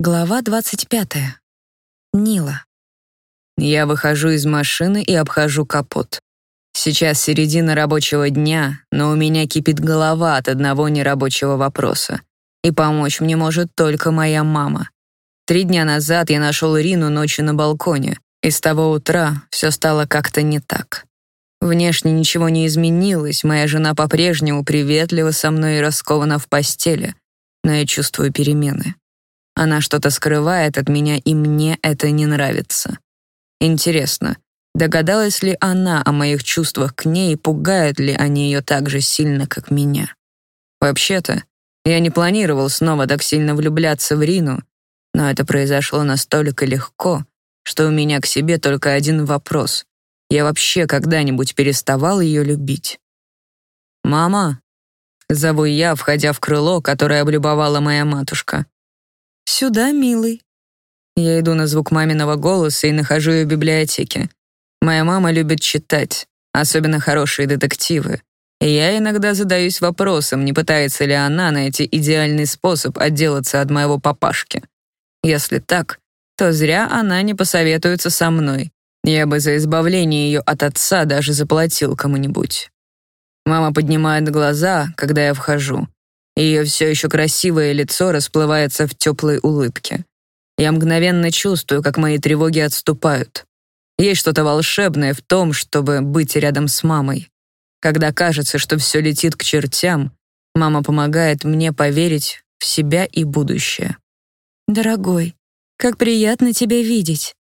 Глава 25. Нила. Я выхожу из машины и обхожу капот. Сейчас середина рабочего дня, но у меня кипит голова от одного нерабочего вопроса. И помочь мне может только моя мама. Три дня назад я нашел Ирину ночью на балконе, и с того утра все стало как-то не так. Внешне ничего не изменилось, моя жена по-прежнему приветлива со мной и раскована в постели, но я чувствую перемены. Она что-то скрывает от меня, и мне это не нравится. Интересно, догадалась ли она о моих чувствах к ней и пугают ли они ее так же сильно, как меня? Вообще-то, я не планировал снова так сильно влюбляться в Рину, но это произошло настолько легко, что у меня к себе только один вопрос. Я вообще когда-нибудь переставал ее любить? «Мама?» — зову я, входя в крыло, которое облюбовала моя матушка. «Сюда, милый». Я иду на звук маминого голоса и нахожу ее в библиотеке. Моя мама любит читать, особенно хорошие детективы. И я иногда задаюсь вопросом, не пытается ли она найти идеальный способ отделаться от моего папашки. Если так, то зря она не посоветуется со мной. Я бы за избавление ее от отца даже заплатил кому-нибудь. Мама поднимает глаза, когда я вхожу, ее все еще красивое лицо расплывается в теплой улыбке. Я мгновенно чувствую, как мои тревоги отступают. Есть что-то волшебное в том, чтобы быть рядом с мамой. Когда кажется, что все летит к чертям, мама помогает мне поверить в себя и будущее. «Дорогой, как приятно тебя видеть».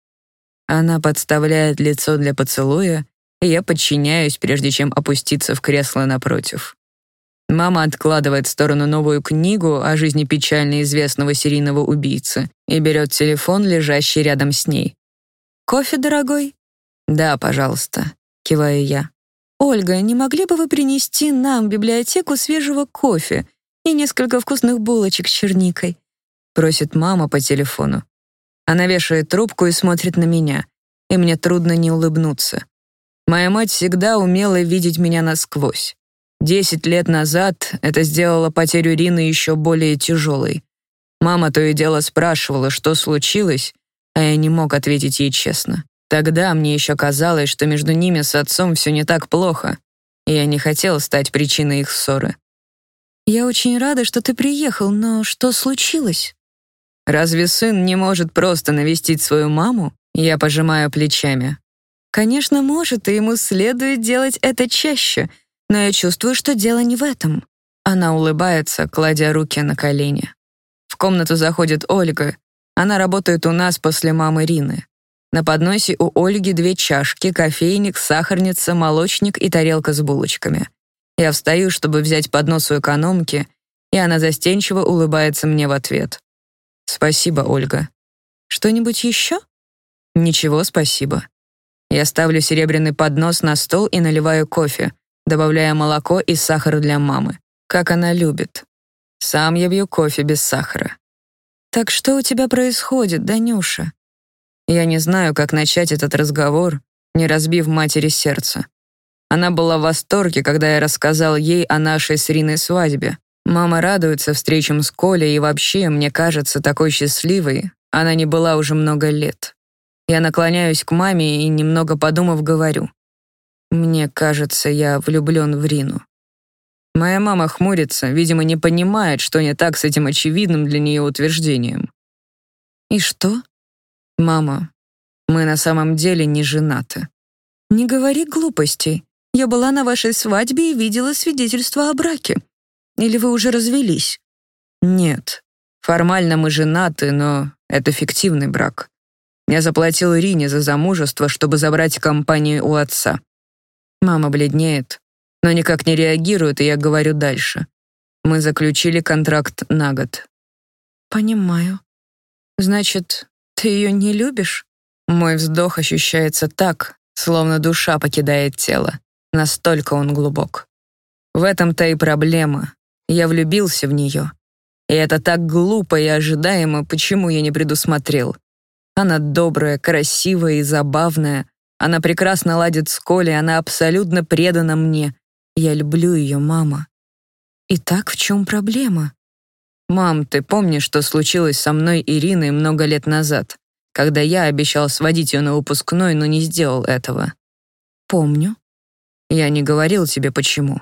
Она подставляет лицо для поцелуя, и я подчиняюсь, прежде чем опуститься в кресло напротив. Мама откладывает в сторону новую книгу о жизни печально известного серийного убийцы и берет телефон, лежащий рядом с ней. «Кофе, дорогой?» «Да, пожалуйста», — киваю я. «Ольга, не могли бы вы принести нам в библиотеку свежего кофе и несколько вкусных булочек с черникой?» — просит мама по телефону. Она вешает трубку и смотрит на меня, и мне трудно не улыбнуться. Моя мать всегда умела видеть меня насквозь. Десять лет назад это сделало потерю Рины еще более тяжелой. Мама то и дело спрашивала, что случилось, а я не мог ответить ей честно. Тогда мне еще казалось, что между ними с отцом все не так плохо, и я не хотел стать причиной их ссоры. «Я очень рада, что ты приехал, но что случилось?» «Разве сын не может просто навестить свою маму?» Я пожимаю плечами. «Конечно, может, и ему следует делать это чаще», но я чувствую, что дело не в этом. Она улыбается, кладя руки на колени. В комнату заходит Ольга. Она работает у нас после мамы Рины. На подносе у Ольги две чашки, кофейник, сахарница, молочник и тарелка с булочками. Я встаю, чтобы взять поднос у экономки, и она застенчиво улыбается мне в ответ. «Спасибо, Ольга». «Что-нибудь еще?» «Ничего, спасибо». Я ставлю серебряный поднос на стол и наливаю кофе, добавляя молоко и сахар для мамы, как она любит. Сам я пью кофе без сахара. «Так что у тебя происходит, Данюша?» Я не знаю, как начать этот разговор, не разбив матери сердце. Она была в восторге, когда я рассказал ей о нашей с Риной свадьбе. Мама радуется встречам с Колей и вообще, мне кажется, такой счастливой. Она не была уже много лет. Я наклоняюсь к маме и, немного подумав, говорю. Мне кажется, я влюблен в Рину. Моя мама хмурится, видимо, не понимает, что не так с этим очевидным для нее утверждением. «И что?» «Мама, мы на самом деле не женаты». «Не говори глупостей. Я была на вашей свадьбе и видела свидетельство о браке. Или вы уже развелись?» «Нет. Формально мы женаты, но это фиктивный брак. Я заплатил Рине за замужество, чтобы забрать компанию у отца. Мама бледнеет, но никак не реагирует, и я говорю дальше. Мы заключили контракт на год. Понимаю. Значит, ты ее не любишь? Мой вздох ощущается так, словно душа покидает тело. Настолько он глубок. В этом-то и проблема. Я влюбился в нее. И это так глупо и ожидаемо, почему я не предусмотрел. Она добрая, красивая и забавная, она прекрасно ладит с Колей, она абсолютно предана мне. Я люблю ее, мама. Итак, в чем проблема? «Мам, ты помнишь, что случилось со мной Ириной много лет назад, когда я обещал сводить ее на выпускной, но не сделал этого?» «Помню». «Я не говорил тебе, почему».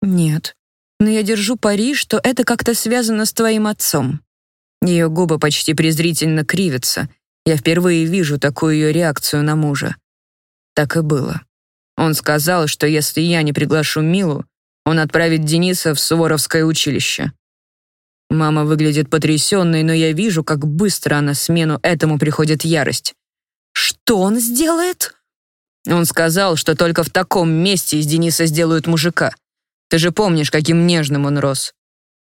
«Нет, но я держу пари, что это как-то связано с твоим отцом». Ее губы почти презрительно кривятся. Я впервые вижу такую ее реакцию на мужа. Так и было. Он сказал, что если я не приглашу Милу, он отправит Дениса в Суворовское училище. Мама выглядит потрясенной, но я вижу, как быстро на смену этому приходит ярость. «Что он сделает?» Он сказал, что только в таком месте из Дениса сделают мужика. Ты же помнишь, каким нежным он рос.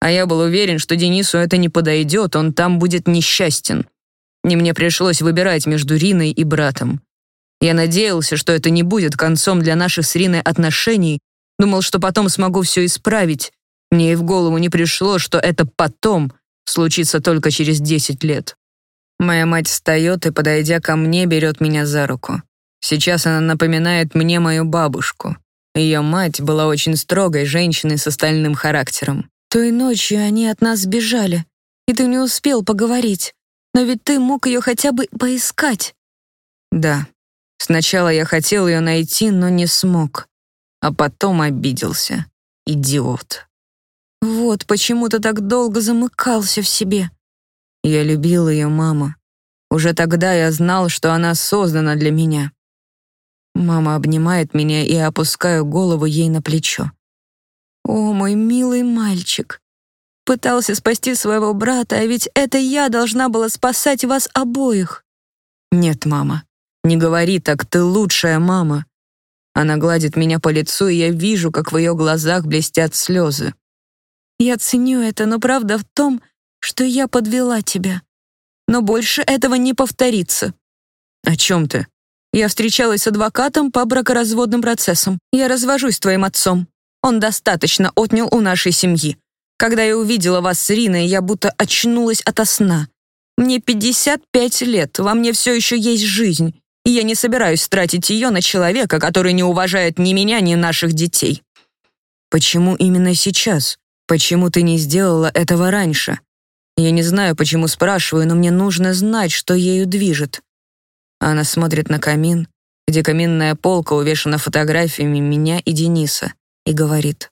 А я был уверен, что Денису это не подойдет, он там будет несчастен. И мне пришлось выбирать между Риной и братом. Я надеялся, что это не будет концом для наших с Риной отношений, думал, что потом смогу все исправить, мне и в голову не пришло, что это потом случится только через 10 лет. Моя мать встает и, подойдя ко мне, берет меня за руку. Сейчас она напоминает мне мою бабушку. Ее мать была очень строгой женщиной с остальным характером. Той ночью они от нас сбежали, и ты не успел поговорить. Но ведь ты мог ее хотя бы поискать. Да. Сначала я хотел ее найти, но не смог. А потом обиделся. Идиот. Вот почему ты так долго замыкался в себе. Я любил ее, мама. Уже тогда я знал, что она создана для меня. Мама обнимает меня, и опускаю голову ей на плечо. О, мой милый мальчик. Пытался спасти своего брата, а ведь это я должна была спасать вас обоих. Нет, мама, не говори так, ты лучшая мама. Она гладит меня по лицу, и я вижу, как в ее глазах блестят слезы. Я ценю это, но правда в том, что я подвела тебя. Но больше этого не повторится. О чем ты? Я встречалась с адвокатом по бракоразводным процессам. Я развожусь с твоим отцом. Он достаточно отнял у нашей семьи. Когда я увидела вас с Риной, я будто очнулась ото сна. Мне 55 лет, во мне все еще есть жизнь, и я не собираюсь тратить ее на человека, который не уважает ни меня, ни наших детей. Почему именно сейчас? Почему ты не сделала этого раньше? Я не знаю, почему спрашиваю, но мне нужно знать, что ею движет. Она смотрит на камин, где каминная полка увешана фотографиями меня и Дениса, и говорит: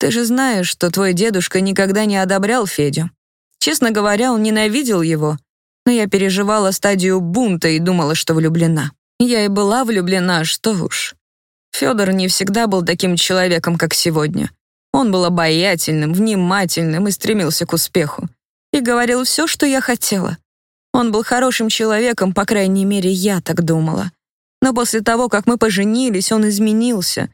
"Ты же знаешь, что твой дедушка никогда не одобрял Федю. Честно говоря, он ненавидел его, но я переживала стадию бунта и думала, что влюблена. Я и была влюблена, что уж. Федор не всегда был таким человеком, как сегодня. Он был обаятельным, внимательным и стремился к успеху. И говорил все, что я хотела. Он был хорошим человеком, по крайней мере, я так думала. Но после того, как мы поженились, он изменился.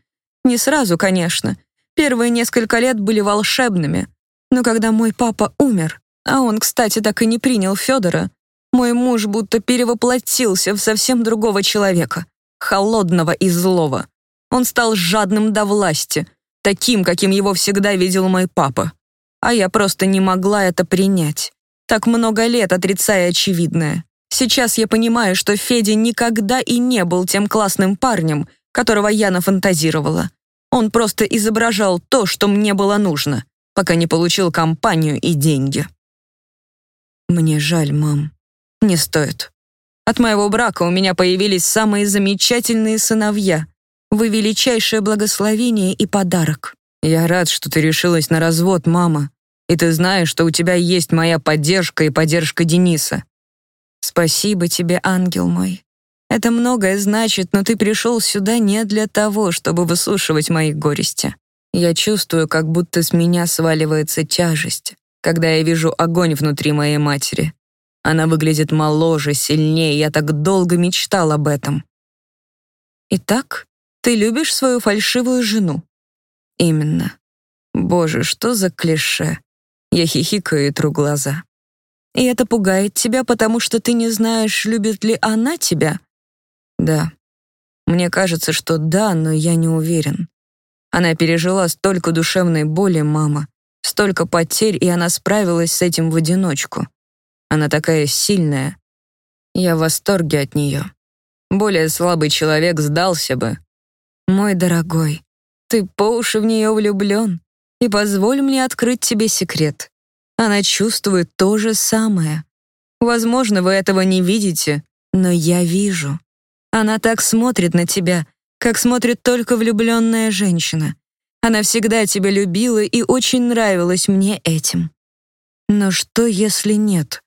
Не сразу, конечно. Первые несколько лет были волшебными. Но когда мой папа умер, а он, кстати, так и не принял Федора, мой муж будто перевоплотился в совсем другого человека, холодного и злого. Он стал жадным до власти, таким, каким его всегда видел мой папа. А я просто не могла это принять. Так много лет отрицая очевидное. Сейчас я понимаю, что Федя никогда и не был тем классным парнем, которого я нафантазировала. Он просто изображал то, что мне было нужно, пока не получил компанию и деньги. Мне жаль, мам. Не стоит. От моего брака у меня появились самые замечательные сыновья. Вы величайшее благословение и подарок. Я рад, что ты решилась на развод, мама. И ты знаешь, что у тебя есть моя поддержка и поддержка Дениса. Спасибо тебе, ангел мой. Это многое значит, но ты пришел сюда не для того, чтобы выслушивать мои горести. Я чувствую, как будто с меня сваливается тяжесть, когда я вижу огонь внутри моей матери. Она выглядит моложе, сильнее, я так долго мечтал об этом. Итак, ты любишь свою фальшивую жену? Именно. Боже, что за клише. Я хихикаю и тру глаза. И это пугает тебя, потому что ты не знаешь, любит ли она тебя? Да. Мне кажется, что да, но я не уверен. Она пережила столько душевной боли, мама, столько потерь, и она справилась с этим в одиночку. Она такая сильная. Я в восторге от нее. Более слабый человек сдался бы, мой дорогой, ты по уши в нее влюблен. И позволь мне открыть тебе секрет. Она чувствует то же самое. Возможно, вы этого не видите, но я вижу. Она так смотрит на тебя, как смотрит только влюбленная женщина. Она всегда тебя любила и очень нравилась мне этим. Но что, если нет?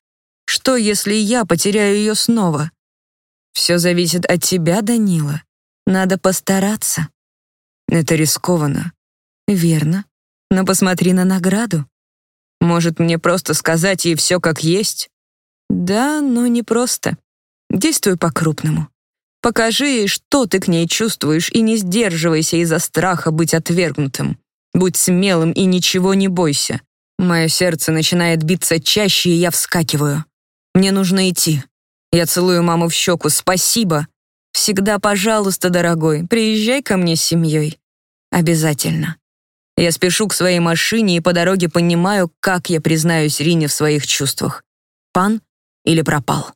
Что, если я потеряю ее снова? Все зависит от тебя, Данила. Надо постараться. Это рискованно. Верно. Но посмотри на награду. Может, мне просто сказать ей все как есть? Да, но не просто. Действуй по-крупному. Покажи что ты к ней чувствуешь, и не сдерживайся из-за страха быть отвергнутым. Будь смелым и ничего не бойся. Мое сердце начинает биться чаще, и я вскакиваю. Мне нужно идти. Я целую маму в щеку. Спасибо. Всегда, пожалуйста, дорогой, приезжай ко мне с семьей. Обязательно. Я спешу к своей машине и по дороге понимаю, как я признаюсь Рине в своих чувствах. Пан или пропал.